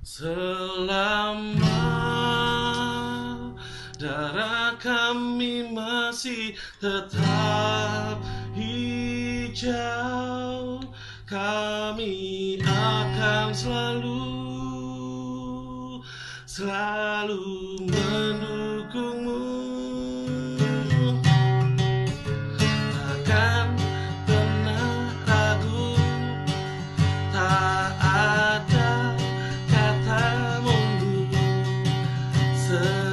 Selama darah kami masih tetap hijau Kami akan selalu, selalu men Jesus.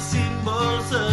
symbols